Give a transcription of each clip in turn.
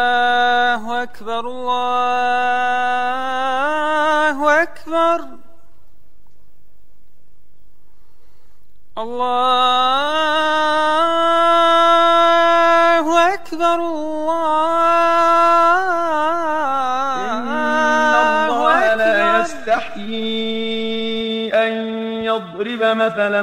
الله أكبر الله أكبر. الله أكبر الله إن الله لا يستحيي أن يضرب مثلا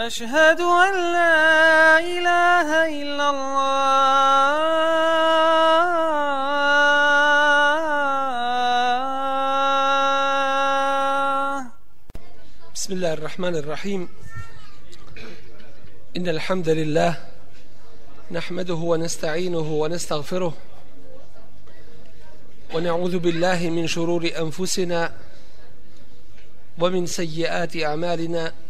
أشهد أن لا إله إلا الله. بسم الله الرحمن الرحيم. إن الحمد لله نحمده ونستعينه ونستغفره ونعوذ بالله من شرور أنفسنا ومن سيئات أعمالنا.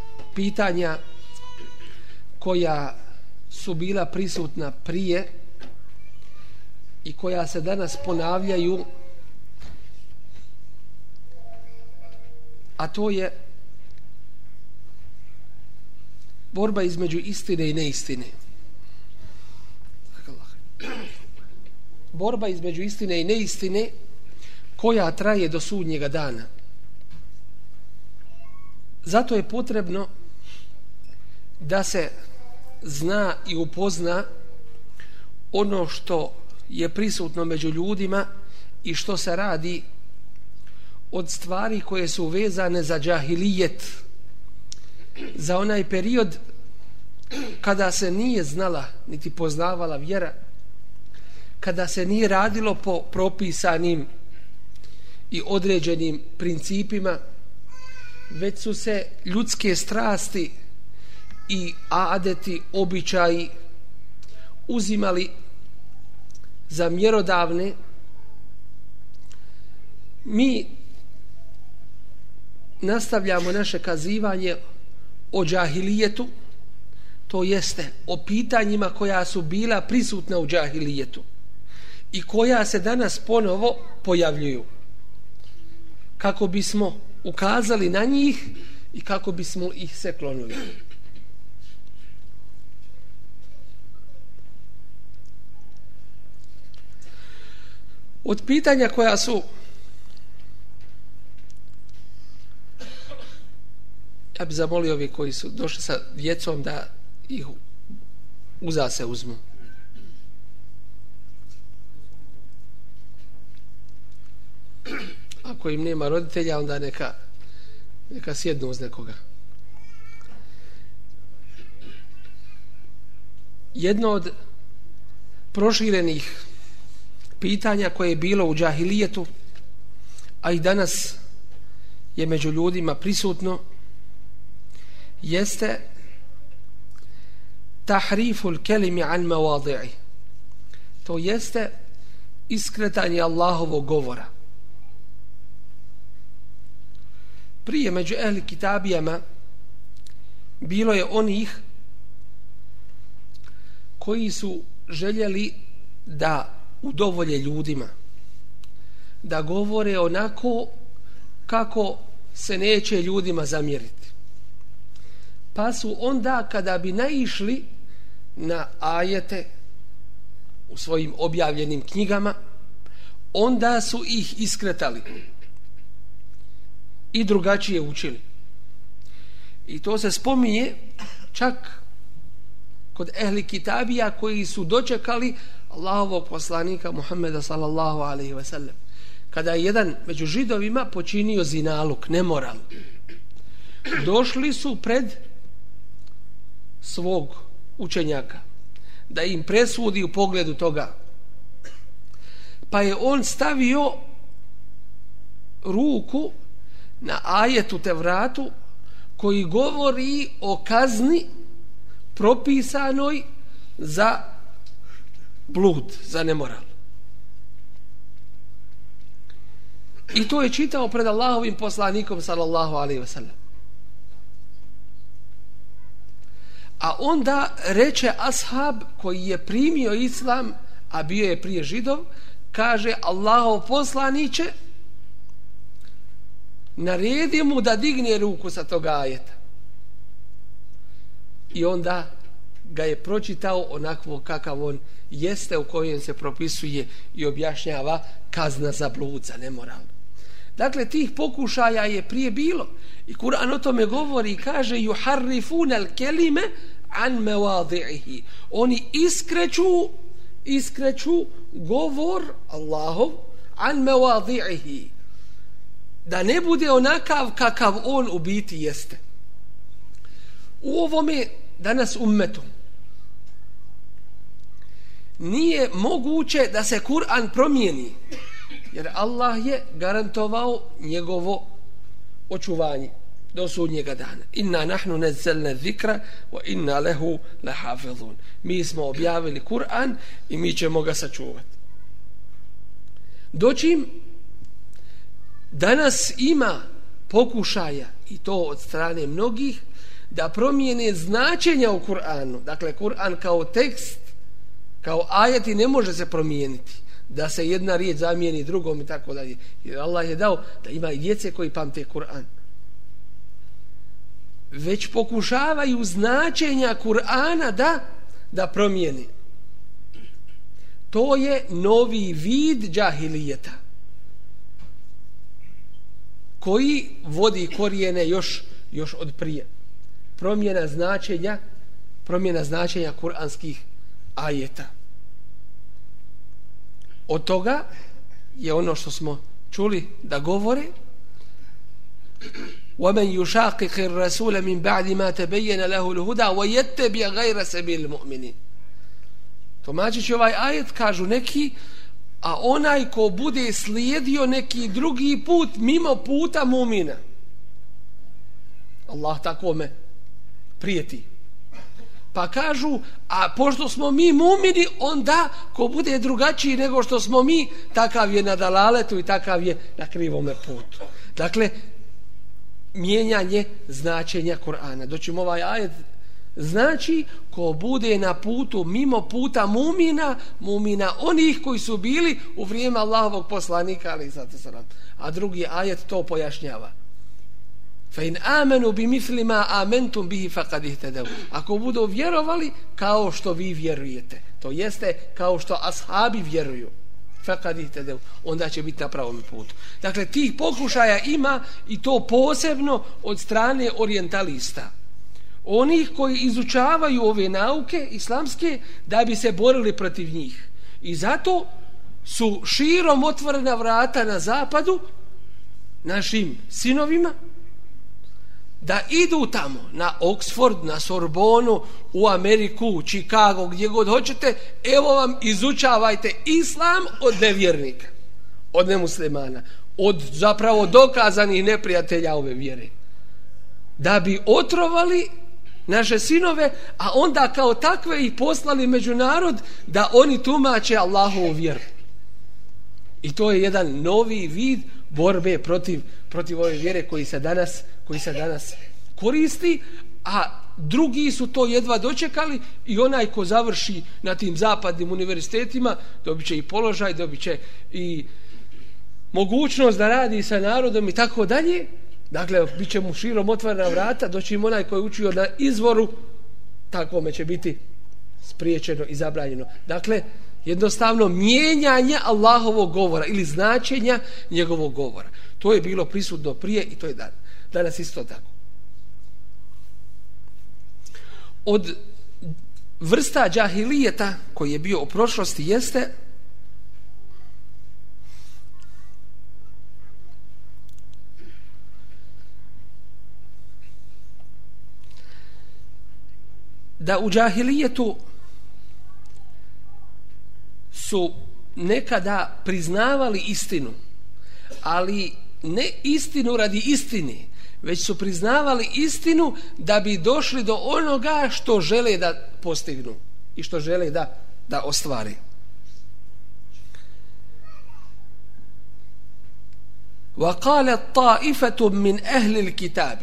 pitanja koja su bila prisutna prije i koja se danas ponavljaju a to je borba između istine i neistine. Borba između istine i neistine koja traje do sudnjega dana. Zato je potrebno da se zna i upozna ono što je prisutno među ljudima i što se radi od stvari koje su vezane za džahilijet za onaj period kada se nije znala niti poznavala vjera kada se nije radilo po propisanim i određenim principima već su se ljudske strasti i adeti, običaji uzimali za mjerodavne mi nastavljamo naše kazivanje o džahilijetu, to jeste o pitanjima koja su bila prisutna u džahilijetu i koja se danas ponovo pojavljuju kako bismo ukazali na njih i kako bismo ih se klonili. Od pitanja koja su ja bi zamolio ovi koji su došli sa djecom da ih uza se uzmu. Ako im nema roditelja, onda neka, neka sjednu uz nekoga. Jedno od proširenih pitanja koje je bilo u džahilijetu, a i danas je među ljudima prisutno, jeste tahriful kelimi an mawadi'i. To jeste iskretanje Allahovog govora. Prije među ehli kitabijama bilo je onih koji su željeli da udovolje ljudima. Da govore onako kako se neće ljudima zamjeriti. Pa su onda kada bi naišli na ajete u svojim objavljenim knjigama onda su ih iskretali i drugačije učili. I to se spominje čak kod ehli kitabija koji su dočekali Allahovog poslanika Muhammeda sallallahu alaihi ve sellem kada je jedan među židovima počinio zinaluk, nemoral došli su pred svog učenjaka da im presudi u pogledu toga. Pa je on stavio ruku na ajetu te vratu koji govori o kazni propisanoj za blud, za nemoral. I to je čitao pred Allahovim poslanikom sallallahu alaihi ve sellem. A onda reče ashab koji je primio islam, a bio je prije židov, kaže Allahov poslaniće, naredi mu da digne ruku sa toga ajeta i onda ga je pročitao onakvo kakav on jeste u kojem se propisuje i objašnjava kazna za blud, nemoral. Dakle, tih pokušaja je prije bilo. I Kur'an o tome govori i kaže juharrifun al-kelime an mevadi'ihi. Oni iskreću iskreću govor Allahov an mevadi'ihi. Da ne bude onakav kakav on u biti jeste. U ovome danas ummetom nije moguće da se Kur'an promijeni jer Allah je garantovao njegovo očuvanje do sudnjega dana. Inna nahnu nazzalna zikra wa inna lehu lahafizun. Mi smo objavili Kur'an i mi ćemo ga sačuvati. Doćim danas ima pokušaja i to od strane mnogih da promijene značenja u Kur'anu. Dakle, Kur'an kao tekst, kao ajeti ne može se promijeniti. Da se jedna riječ zamijeni drugom i tako dalje. Jer Allah je dao da ima i djece koji pamte Kur'an. Već pokušavaju značenja Kur'ana da, da promijeni. To je novi vid džahilijeta koji vodi korijene još, još od prije promjena značenja promjena značenja kuranskih ajeta od toga je ono što smo čuli da govore ومن يشاقق الرسول من بعد ما تبين له الهدى ويتبع غير سبيل المؤمنين Tomačići ovaj ajet kažu neki a onaj ko bude slijedio neki drugi put mimo puta mumina Allah takome prijeti. Pa kažu, a pošto smo mi mumini, onda ko bude drugačiji nego što smo mi, takav je na dalaletu i takav je na krivome putu. Dakle, mijenjanje značenja Korana. Doćemo ovaj ajet znači ko bude na putu mimo puta mumina, mumina onih koji su bili u vrijeme Allahovog poslanika, ali zato sam A drugi ajet to pojašnjava. Fa in amenu bi misli ma amentum bihi faqad ihtadaw. Ako budu vjerovali kao što vi vjerujete, to jeste kao što ashabi vjeruju, faqad ihtadaw, onda će biti na pravom putu. Dakle tih pokušaja ima i to posebno od strane orientalista. Onih koji izučavaju ove nauke islamske da bi se borili protiv njih. I zato su širom otvorena vrata na zapadu našim sinovima da idu tamo na Oxford, na Sorbonu, u Ameriku, u Chicago, gdje god hoćete, evo vam izučavajte islam od nevjernika, od nemuslimana, od zapravo dokazanih neprijatelja ove vjere. Da bi otrovali naše sinove, a onda kao takve ih poslali međunarod da oni tumače Allahovu vjeru. I to je jedan novi vid borbe protiv, protiv ove vjere koji se danas koji se danas koristi, a drugi su to jedva dočekali i onaj ko završi na tim zapadnim univerzitetima dobit će i položaj, dobit će i mogućnost da radi sa narodom i tako dalje. Dakle, bit će mu širom otvorena vrata, doći im onaj koji je učio na izvoru, takvome će biti spriječeno i zabranjeno. Dakle, jednostavno mijenjanje Allahovog govora ili značenja njegovog govora. To je bilo prisutno prije i to je dan. danas isto tako. Od vrsta džahilijeta koji je bio u prošlosti jeste da u džahilijetu su nekada priznavali istinu, ali ne istinu radi istini, već su priznavali istinu da bi došli do onoga što žele da postignu i što žele da, da ostvari. وقال طائفة من أهل الكتاب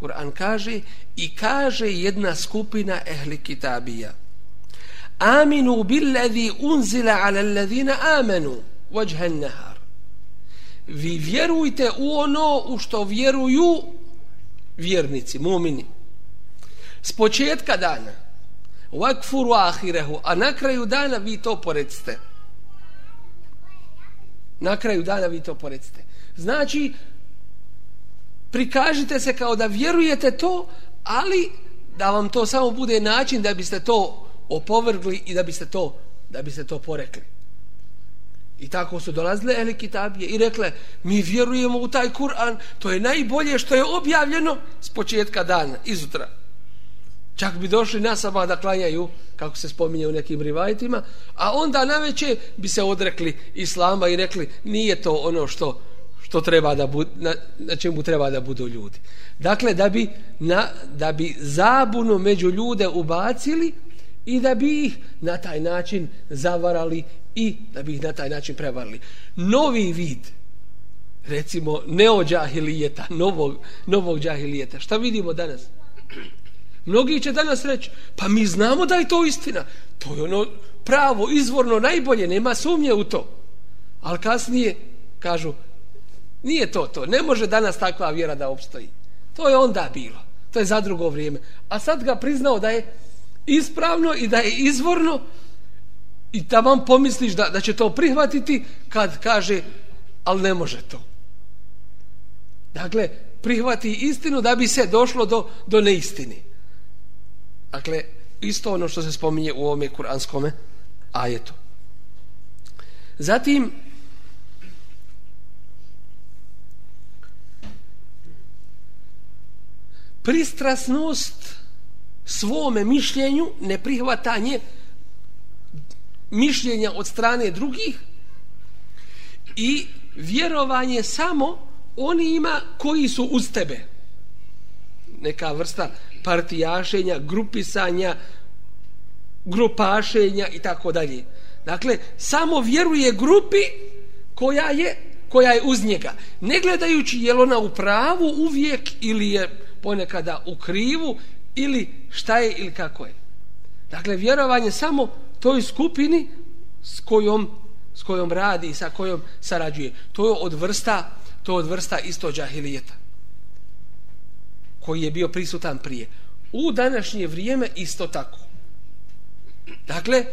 Kur'an kaže i kaže jedna skupina ehli kitabija aminu billadhi unzila ala alladhina amanu wajhan nahar. Vi vjerujte u ono u što vjeruju vjernici, mumini. S početka dana wakfuru ahirehu a na kraju dana vi to porecite. Na kraju dana vi to porecite. Znači prikažite se kao da vjerujete to, ali da vam to samo bude način da biste to opovrgli i da bi se to da bi se to porekli. I tako su dolazile ehli kitabije i rekle mi vjerujemo u taj Kur'an, to je najbolje što je objavljeno s početka dana, izutra. Čak bi došli na sama da klanjaju, kako se spominje u nekim rivajtima, a onda na veće bi se odrekli islama i rekli nije to ono što što treba da bud, na, na čemu treba da budu ljudi. Dakle, da bi, na, da bi zabunu među ljude ubacili i da bi ih na taj način zavarali i da bi ih na taj način prevarili. Novi vid, recimo, neođahilijeta, novog, novog džahilijeta, šta vidimo danas? Mnogi će danas reći, pa mi znamo da je to istina. To je ono pravo, izvorno, najbolje, nema sumnje u to. Ali kasnije kažu, Nije to to. Ne može danas takva vjera da opstoji. To je onda bilo. To je za drugo vrijeme. A sad ga priznao da je ispravno i da je izvorno i da vam pomisliš da, da će to prihvatiti kad kaže ali ne može to. Dakle, prihvati istinu da bi se došlo do, do neistini. Dakle, isto ono što se spominje u ovome kuranskome ajetu. Zatim, pristrasnost svome mišljenju, neprihvatanje mišljenja od strane drugih i vjerovanje samo onima koji su uz tebe. Neka vrsta partijašenja, grupisanja, grupašenja i tako dalje. Dakle, samo vjeruje grupi koja je koja je uz njega. Ne gledajući je ona u pravu uvijek ili je ponekada u krivu ili šta je ili kako je. Dakle, vjerovanje samo toj skupini s kojom, s kojom radi i sa kojom sarađuje. To je od vrsta, to je od vrsta isto džahilijeta koji je bio prisutan prije. U današnje vrijeme isto tako. Dakle,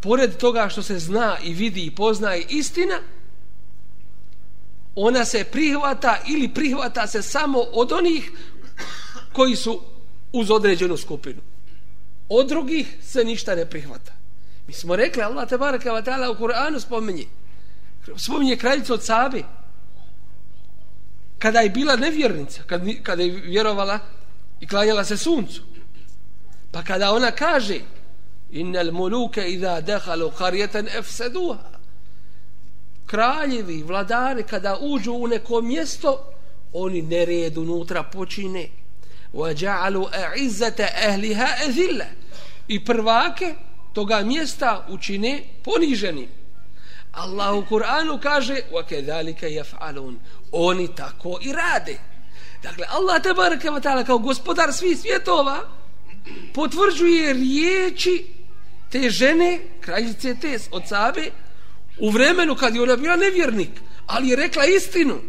pored toga što se zna i vidi i poznaje istina, ona se prihvata ili prihvata se samo od onih koji su uz određenu skupinu. Od drugih se ništa ne prihvata. Mi smo rekli, Allah te baraka wa ta'ala u Kur'anu spominje. Spominje kraljicu od Sabi. kada je bila nevjernica, kad, kada je vjerovala i klanjala se suncu. Pa kada ona kaže innal muluke idha dehalu karjeten efseduha kraljevi, vladari kada uđu u neko mjesto oni nered unutra počine وَجَعَلُوا أَعِزَّةَ أَهْلِهَا أَذِلَّ i prvake toga mjesta učine poniženim Allah u Kur'anu kaže وَكَذَلِكَ يَفْعَلُونَ oni tako i rade dakle Allah te baraka ta'ala kao gospodar svih svjetova potvrđuje riječi te žene kraljice te od Sabe u vremenu kad je ona bila nevjernik ali je rekla istinu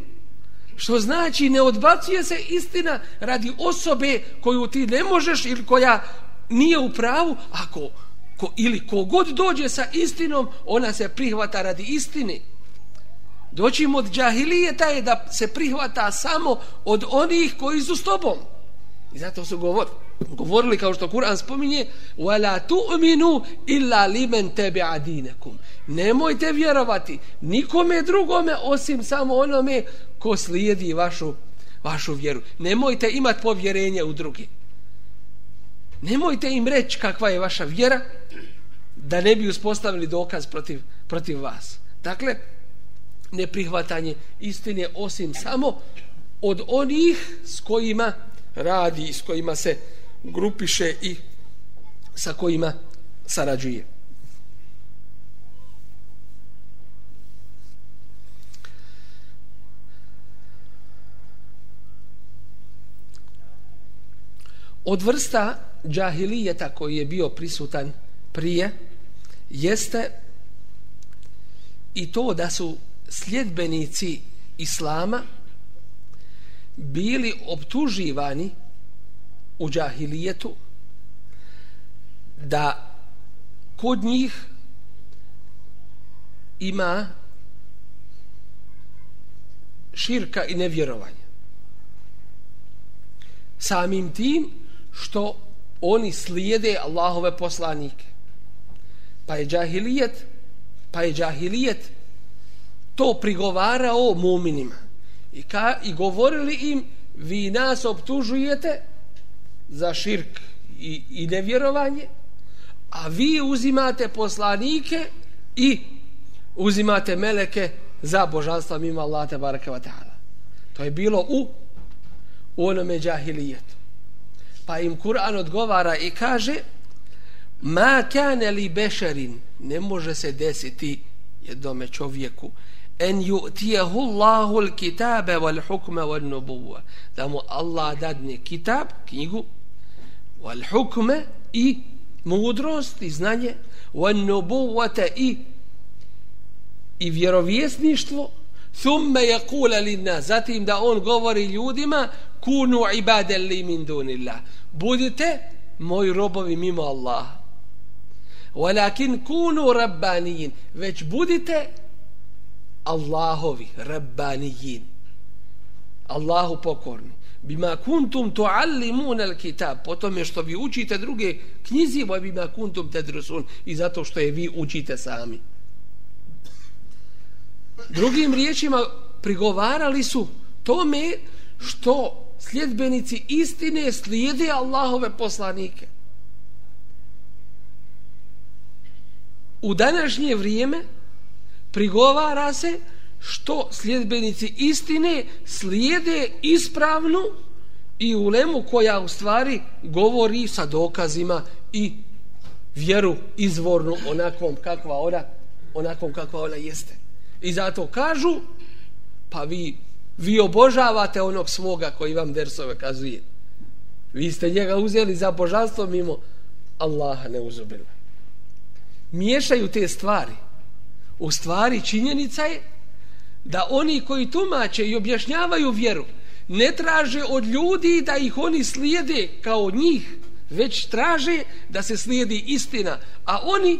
što znači ne odbacuje se istina radi osobe koju ti ne možeš ili koja nije u pravu. Ako ko, ili kogod dođe sa istinom ona se prihvata radi istine. Doćim od džahilijeta je da se prihvata samo od onih koji su s tobom. I zato su govorili govorili kao što Kur'an spominje وَلَا تُؤْمِنُوا إِلَّا لِمَنْ تَبِعَ دِينَكُمْ nemojte vjerovati nikome drugome osim samo onome ko slijedi vašu vašu vjeru. Nemojte imati povjerenje u drugi nemojte im reći kakva je vaša vjera da ne bi uspostavili dokaz protiv, protiv vas. Dakle neprihvatanje istine osim samo od onih s kojima radi s kojima se grupiše i sa kojima sarađuje. Od vrsta džahilijeta koji je bio prisutan prije jeste i to da su sljedbenici islama bili optuživani u džahilijetu da kod njih ima širka i nevjerovanje. Samim tim što oni slijede Allahove poslanike. Pa je džahilijet, pa je džahilijet to prigovarao muminima. I, ka, I govorili im, vi nas optužujete za širk i, i nevjerovanje, a vi uzimate poslanike i uzimate meleke za božanstva mimo Allah te baraka ta'ala. To je bilo u, u onome džahilijetu. Pa im Kur'an odgovara i kaže ma kane li bešerin ne može se desiti jednome čovjeku en yu'tiyahu Allahu kitabe wal hukma wal nubuwwa da mu Allah dadne kitab knjigu wal hukme i mudrost i znanje. Wal nubuvata i i vjerovjesništvo. Thumme yaqula linna zatim da on govori ljudima kunu ibaden li min dunillah. Budite moji robovi mimo Allaha. Walakin kunu rabbanijin već budite Allahovi rabbanijin Allahu pokorni bima kuntum tuallimuna alkitab po tome što vi učite druge knjizi wa bima kuntum tadrusun. I zato što je vi učite sami. Drugim riječima prigovarali su tome što sljedbenici istine slijede Allahove poslanike. U današnje vrijeme prigovara se što sljedbenici istine slijede ispravnu i ulemu koja u stvari govori sa dokazima i vjeru izvornu onakvom kakva ona onakvom kakva ona jeste. I zato kažu pa vi vi obožavate onog svoga koji vam dersove kazuje. Vi ste njega uzeli za božanstvo mimo Allaha ne uzubila. Miješaju te stvari. U stvari činjenica je da oni koji tumače i objašnjavaju vjeru ne traže od ljudi da ih oni slijede kao njih, već traže da se slijedi istina, a oni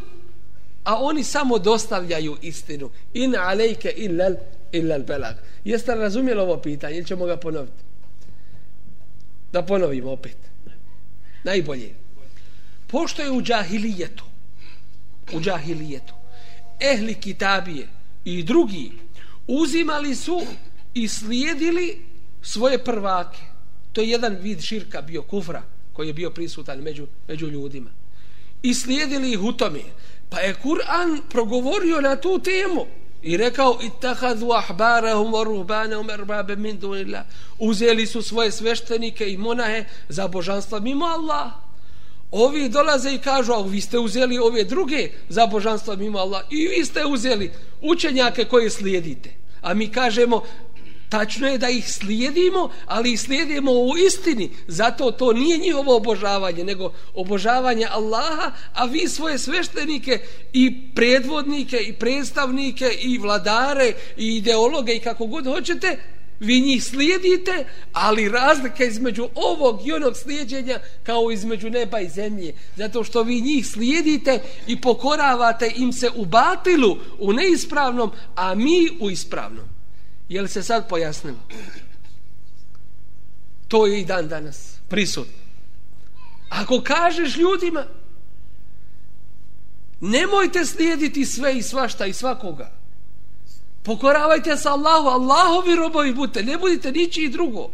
a oni samo dostavljaju istinu. In alejke illal illal belag. Jeste li razumjeli ovo pitanje ili ćemo ga ponoviti? Da ponovimo opet. Najbolje. Pošto je u džahilijetu, u džahilijetu, ehli kitabije i drugi uzimali su i slijedili svoje prvake. To je jedan vid širka bio kufra koji je bio prisutan među, među ljudima. I slijedili ih u tome. Pa je Kur'an progovorio na tu temu i rekao ittahadu ahbarahum wa ruhbanahum arbabe min dunillah. Uzeli su svoje sveštenike i monahe za božanstva mimo Allah. Ovi dolaze i kažu, a vi ste uzeli ove druge za božanstva mimo Allah i vi ste uzeli učenjake koje slijedite. A mi kažemo, Tačno je da ih slijedimo, ali ih slijedimo u istini. Zato to nije njihovo obožavanje, nego obožavanje Allaha, a vi svoje sveštenike i predvodnike i predstavnike i vladare i ideologe i kako god hoćete, vi njih slijedite, ali razlika između ovog i onog slijedjenja kao između neba i zemlje. Zato što vi njih slijedite i pokoravate im se u batilu, u neispravnom, a mi u ispravnom. Je li se sad pojasnilo? To je i dan danas prisutno. Ako kažeš ljudima nemojte slijediti sve i svašta i svakoga. Pokoravajte se Allahu, Allahovi robovi budite, ne budite niči drugo.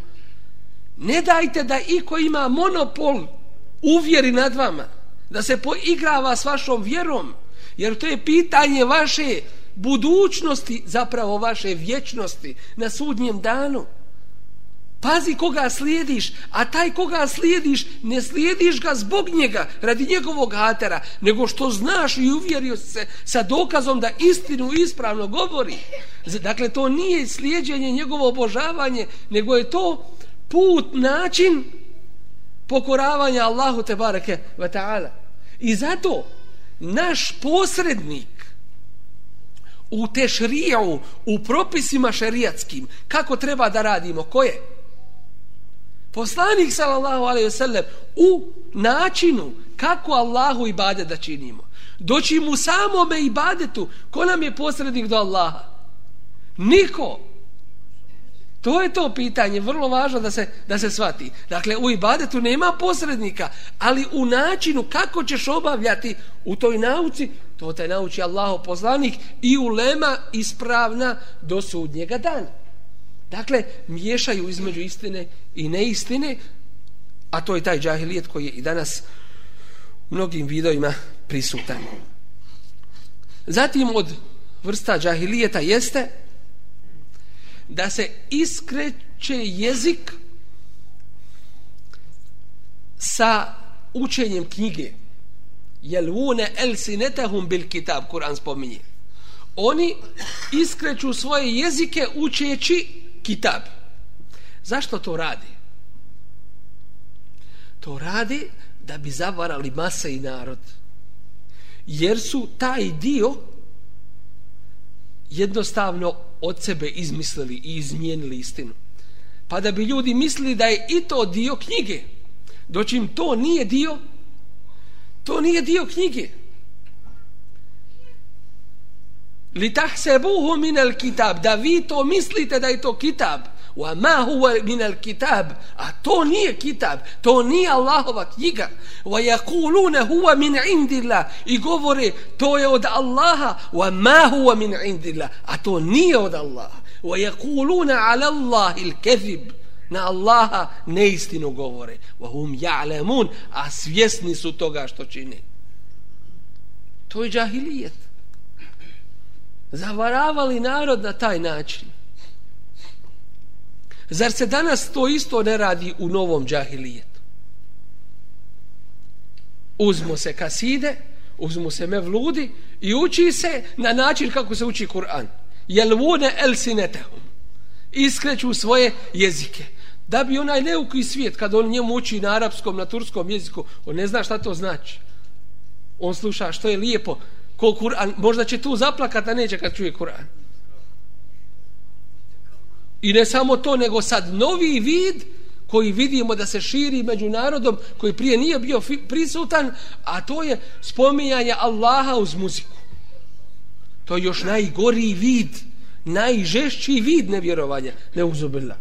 Ne dajte da iko ima monopol uvjeri nad vama, da se poigrava s vašom vjerom, jer to je pitanje vaše budućnosti, zapravo vaše vječnosti na sudnjem danu. Pazi koga slijediš, a taj koga slijediš, ne slijediš ga zbog njega, radi njegovog hatera, nego što znaš i uvjerio se sa dokazom da istinu ispravno govori. Dakle, to nije slijedjenje njegovo obožavanje, nego je to put, način pokoravanja Allahu te bareke ve ta'ala. I zato naš posrednik u tešriju, u propisima šerijatskim, kako treba da radimo, ko je? Poslanik sallallahu alaihi wasallam u načinu kako Allahu ibade da činimo. Doći mu samome ibadetu, ko nam je posrednik do Allaha? Niko. To je to pitanje, vrlo važno da se, da se shvati. Dakle, u ibadetu nema posrednika, ali u načinu kako ćeš obavljati u toj nauci, to te nauči Allaho poslanik i ulema ispravna do sudnjega dana. Dakle, miješaju između istine i neistine, a to je taj džahilijet koji je i danas mnogim vidovima prisutan. Zatim od vrsta džahilijeta jeste da se iskreće jezik sa učenjem knjige jelune el sinetahum bil kitab Kur'an spominje oni iskreću svoje jezike učeći kitab zašto to radi to radi da bi zavarali mase i narod jer su taj dio jednostavno od sebe izmislili i izmijenili istinu. Pa da bi ljudi mislili da je i to dio knjige. Doćim to nije dio, to nije dio knjige. Li tahsebuhu minel kitab, da vi to mislite da je to kitab. Wa ma huwa min al-kitab? A to nije kitab, to nije Allahova knjiga. Wa yaquluna huwa min indillah. I govore to je od Allaha. Wa ma huwa min indillah. A to nije od Allaha. Wa yaquluna ala Allahi al-kadhib. Na Allaha neistinu govore. Wa hum ya'lamun. A svjesni su toga što čine. To je džahilijet. Zavaravali narod na taj način. Zar se danas to isto ne radi u novom džahilijetu? Uzmo se kaside, uzmo se mevludi i uči se na način kako se uči Kur'an. Jelvune el sinetehum. Iskreću svoje jezike. Da bi onaj neuki svijet, kad on njemu uči na arapskom, na turskom jeziku, on ne zna šta to znači. On sluša što je lijepo, ko Kur'an, možda će tu zaplakati, a neće kad čuje Kur'an. I ne samo to, nego sad novi vid koji vidimo da se širi među narodom koji prije nije bio prisutan, a to je spominjanje Allaha uz muziku. To je još najgoriji vid, najžešći vid nevjerovanja, neuzubila.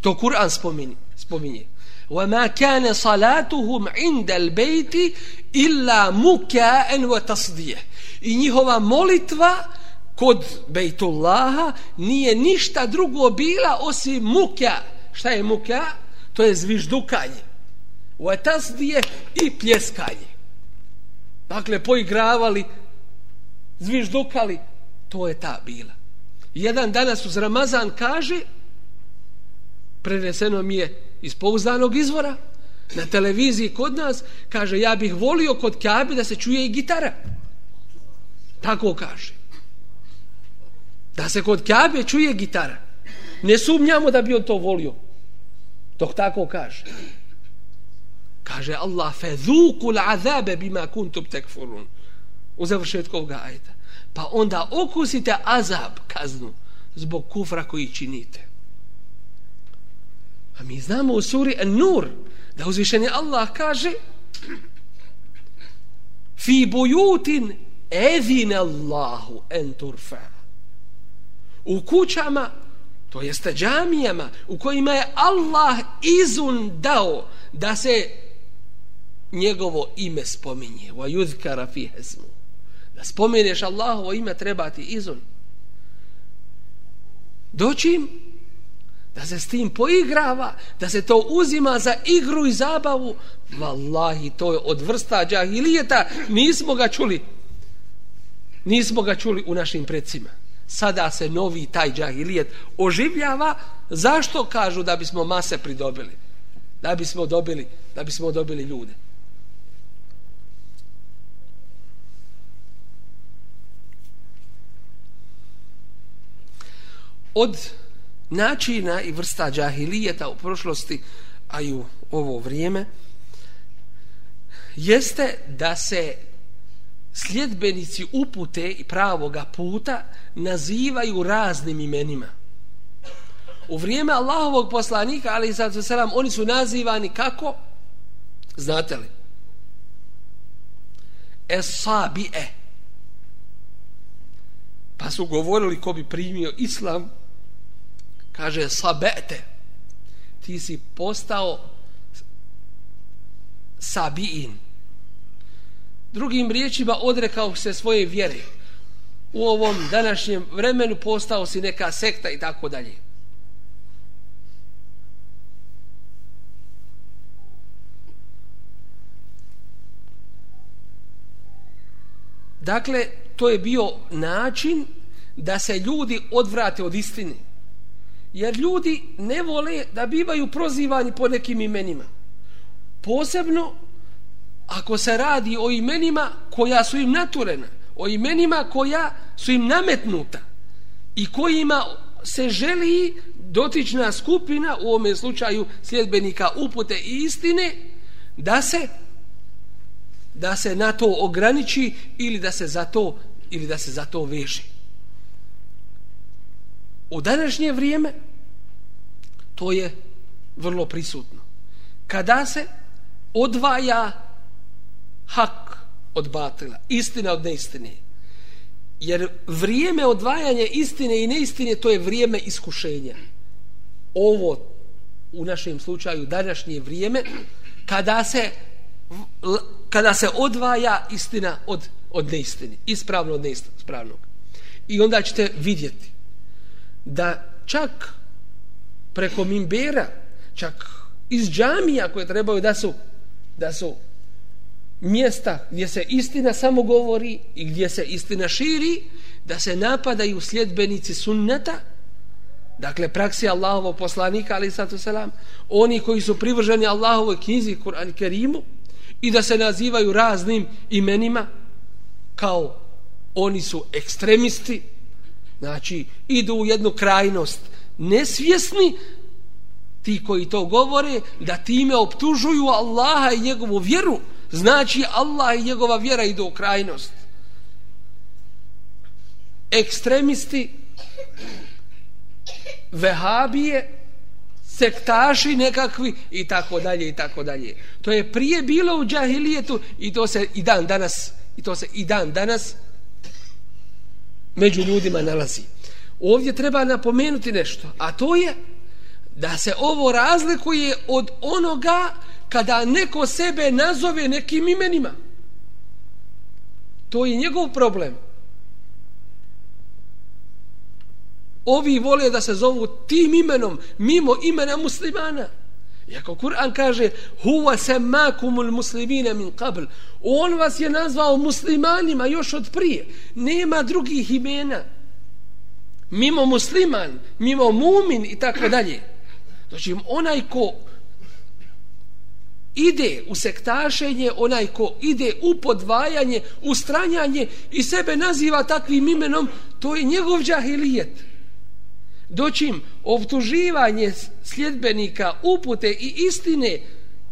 To Kur'an spominje. spominje. وما كان صلاتهم عند البيت إلا مكاء وتصديه i njihova molitva kod Bejtullaha nije ništa drugo bila osim muka, Šta je muka? To je zviždukanje. U etasdije i pljeskanje. Dakle, poigravali, zviždukali, to je ta bila. Jedan danas uz Ramazan kaže, preneseno mi je iz pouzdanog izvora, na televiziji kod nas, kaže, ja bih volio kod Kabe da se čuje i gitara. Tako kaže. Da se kod Kabe čuje gitara. Ne sumnjamo da bi on to volio. Dok tako kaže. Kaže Allah, fe dhuku l'azabe bima kuntum tekfurun. U završetku ovoga ajta. Pa onda okusite azab, kaznu, zbog kufra koji činite. A mi znamo u suri An-Nur, da uzvišeni Allah kaže fi bujutin edine Allahu en turfa. U kućama to jeste džamijama u kojima je Allah izun dao da se njegovo ime spominje. Wa yudhkara fi hesmu da spomeneš Allahovo ime treba ti izun. Doći da se s tim poigrava, da se to uzima za igru i zabavu, vallahi, to je od vrsta džahilijeta, nismo ga čuli. Nismo ga čuli u našim predsima. Sada se novi taj džahilijet oživljava, zašto kažu da bismo mase pridobili? Da bismo dobili, da bismo dobili ljude. Od načina i vrsta džahilijeta u prošlosti, a i u ovo vrijeme, jeste da se sljedbenici upute i pravoga puta nazivaju raznim imenima. U vrijeme Allahovog poslanika, ali i sad selam, oni su nazivani kako? Znate li? Esabi'e. Pa su govorili ko bi primio islam, kaže sabete. Ti si postao sabiin. Drugim riječima odrekao se svoje vjere. U ovom današnjem vremenu postao si neka sekta i tako dalje. Dakle, to je bio način da se ljudi odvrate od istine. Jer ljudi ne vole da bivaju prozivani po nekim imenima. Posebno ako se radi o imenima koja su im naturena, o imenima koja su im nametnuta i kojima se želi dotična skupina, u ovom slučaju sljedbenika upute i istine, da se da se na to ograniči ili da se za to ili da se za to veže. U današnje vrijeme to je vrlo prisutno. Kada se odvaja hak od batila, istina od neistine, jer vrijeme odvajanja istine i neistine to je vrijeme iskušenja. Ovo u našem slučaju današnje vrijeme kada se kada se odvaja istina od, od neistine, ispravno od neispravnog. I onda ćete vidjeti da čak preko mimbera, čak iz džamija koje trebaju da su, da su mjesta gdje se istina samo govori i gdje se istina širi, da se napadaju sljedbenici sunneta, dakle praksi Allahovog poslanika, ali sato selam, oni koji su privrženi Allahovoj knjizi, Kur'an Kerimu, i da se nazivaju raznim imenima, kao oni su ekstremisti, znači idu u jednu krajnost, nesvjesni ti koji to govore da time optužuju Allaha i njegovu vjeru. Znači Allah i njegova vjera idu u krajnost. Ekstremisti vehabije sektaši nekakvi i tako dalje i tako dalje. To je prije bilo u džahilijetu i to se i dan danas i to se i dan danas među ljudima nalazi ovdje treba napomenuti nešto, a to je da se ovo razlikuje od onoga kada neko sebe nazove nekim imenima. To je njegov problem. ovi vole da se zovu tim imenom, mimo imena muslimana. Iako Kur'an kaže huwa semakumul muslimina min qabl. On vas je nazvao muslimanima još od prije. Nema drugih imena. Mimo musliman, mimo mumin i tako dalje. Znači onaj ko ide u sektašenje, onaj ko ide u podvajanje, u stranjanje i sebe naziva takvim imenom, to je njegov džahilijet Doćim obtuživanje sljedbenika upute i istine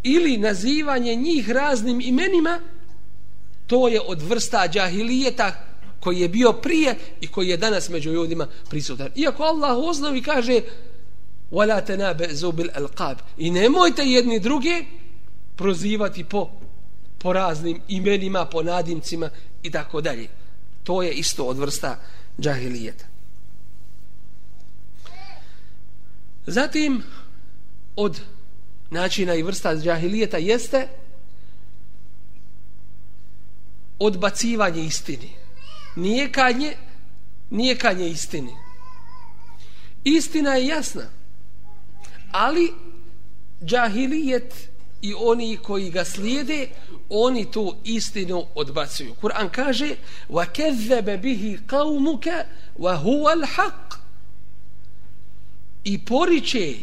ili nazivanje njih raznim imenima, to je od vrsta džahilijeta koji je bio prije i koji je danas među ljudima prisutan. Iako Allah u osnovi kaže وَلَا تَنَابَزُوا بِالْأَلْقَابِ I nemojte jedni druge prozivati po, po raznim imenima, po nadimcima i tako dalje. To je isto od vrsta džahilijeta. Zatim, od načina i vrsta džahilijeta jeste odbacivanje istini. Nijekanje, nijekanje istini. Istina je jasna, ali džahilijet i oni koji ga slijede, oni tu istinu odbacuju. Kur'an kaže: "Wa kazzaba bihi qaumuka wa huwa al-haq." I poriče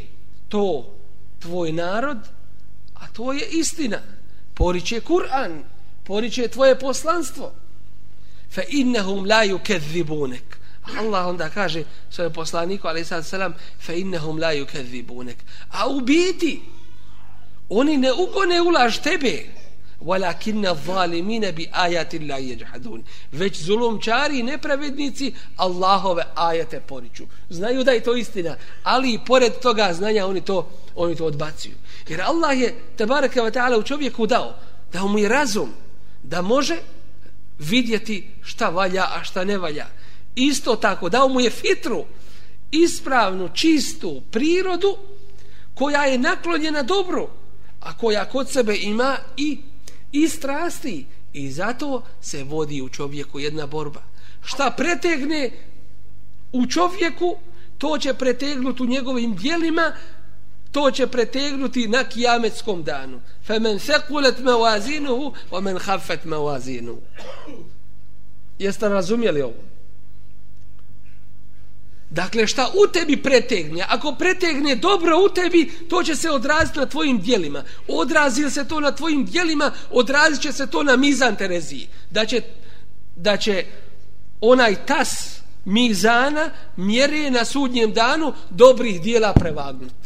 to tvoj narod, a to je istina. Poriče Kur'an, poriče tvoje poslanstvo. Fa innahum la yukadzibunak. Allah onda kaže svojem poslaniku, ali sad selam, fa innahum la yukadzibunak. A u biti, oni ne ugone ulaž tebe walakinna zalimina bi ayati la yajhadun. Već zulumčari i nepravednici Allahove ajete poriču. Znaju da je to istina ali i pored toga znanja oni to oni to odbacuju. Jer Allah je tabaraka ve taala u čovjeku dao da mu je razum da može vidjeti šta valja a šta ne valja. Isto tako dao mu je fitru ispravnu čistu prirodu koja je naklonjena dobru a koja kod sebe ima i i strasti. I zato se vodi u čovjeku jedna borba. Šta pretegne u čovjeku to će pretegnuti u njegovim dijelima to će pretegnuti na kijametskom danu. Femen sekulet mewazinuhu wa men hafet mewazinuhu. Jeste razumjeli ovo? Dakle, šta u tebi pretegne, ako pretegne dobro u tebi, to će se odraziti na tvojim dijelima. Odrazi se to na tvojim dijelima, odrazit će se to na mizan Tereziji. Da će, da će onaj tas mizana mjere na sudnjem danu dobrih dijela prevagnuti.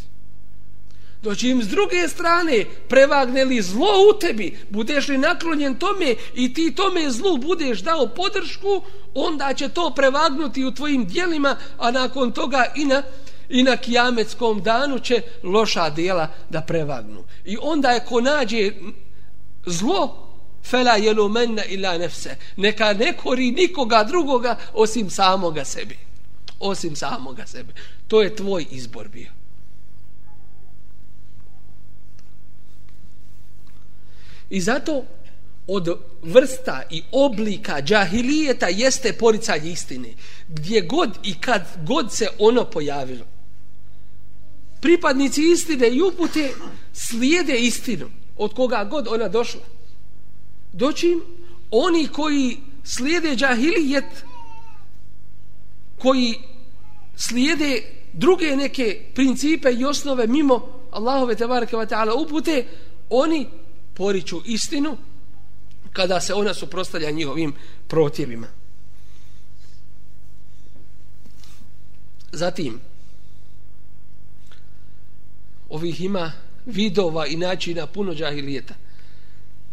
Doći im s druge strane prevagne li zlo u tebi, budeš li naklonjen tome i ti tome zlu budeš dao podršku, onda će to prevagnuti u tvojim dijelima, a nakon toga i na, i na kijametskom danu će loša dijela da prevagnu. I onda je ko nađe zlo, fela jelu menna ila nefse, neka ne kori nikoga drugoga osim samoga sebi. Osim samoga sebe. To je tvoj izbor bio. I zato od vrsta i oblika džahilijeta jeste poricanje istine. Gdje god i kad god se ono pojavilo. Pripadnici istine i upute slijede istinu od koga god ona došla. Doći oni koji slijede džahilijet, koji slijede druge neke principe i osnove mimo Allahove tebareke ve ta'ala upute, oni poriču istinu kada se ona suprostavlja njihovim protjevima. Zatim, ovih ima vidova i načina puno džahilijeta.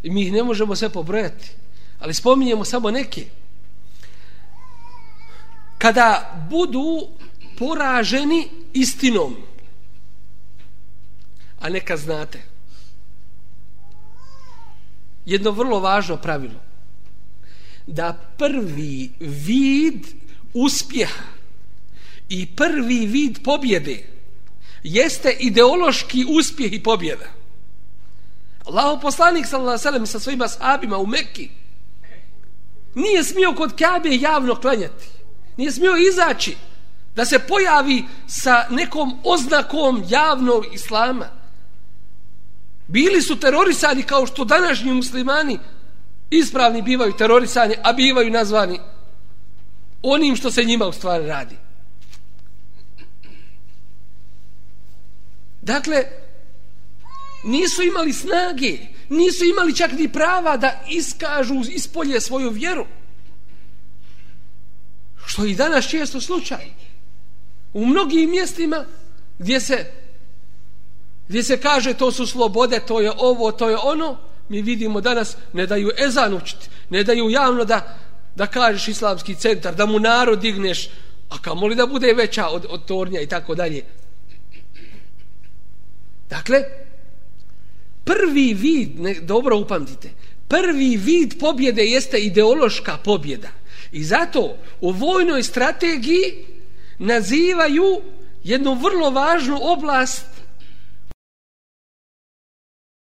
I mi ih ne možemo sve pobrojati. Ali spominjemo samo neke. Kada budu poraženi istinom, a neka znate, jedno vrlo važno pravilo da prvi vid uspjeha i prvi vid pobjede jeste ideološki uspjeh i pobjeda. Allaho poslanik sallallahu alejhi sa svojim ashabima u Mekki nije smio kod Kabe javno klanjati. Nije smio izaći da se pojavi sa nekom oznakom javnog islama. Bili su terorisani kao što današnji muslimani ispravni bivaju terorisani, a bivaju nazvani onim što se njima u stvari radi. Dakle, nisu imali snage, nisu imali čak ni prava da iskažu ispolje svoju vjeru. Što i danas često slučaj. U mnogim mjestima gdje se gdje se kaže to su slobode, to je ovo, to je ono, mi vidimo danas ne daju ezan učiti, ne daju javno da, da kažeš islamski centar, da mu narod digneš, a kamo li da bude veća od, od tornja i tako dalje. Dakle, prvi vid, ne, dobro upamtite, prvi vid pobjede jeste ideološka pobjeda. I zato u vojnoj strategiji nazivaju jednu vrlo važnu oblast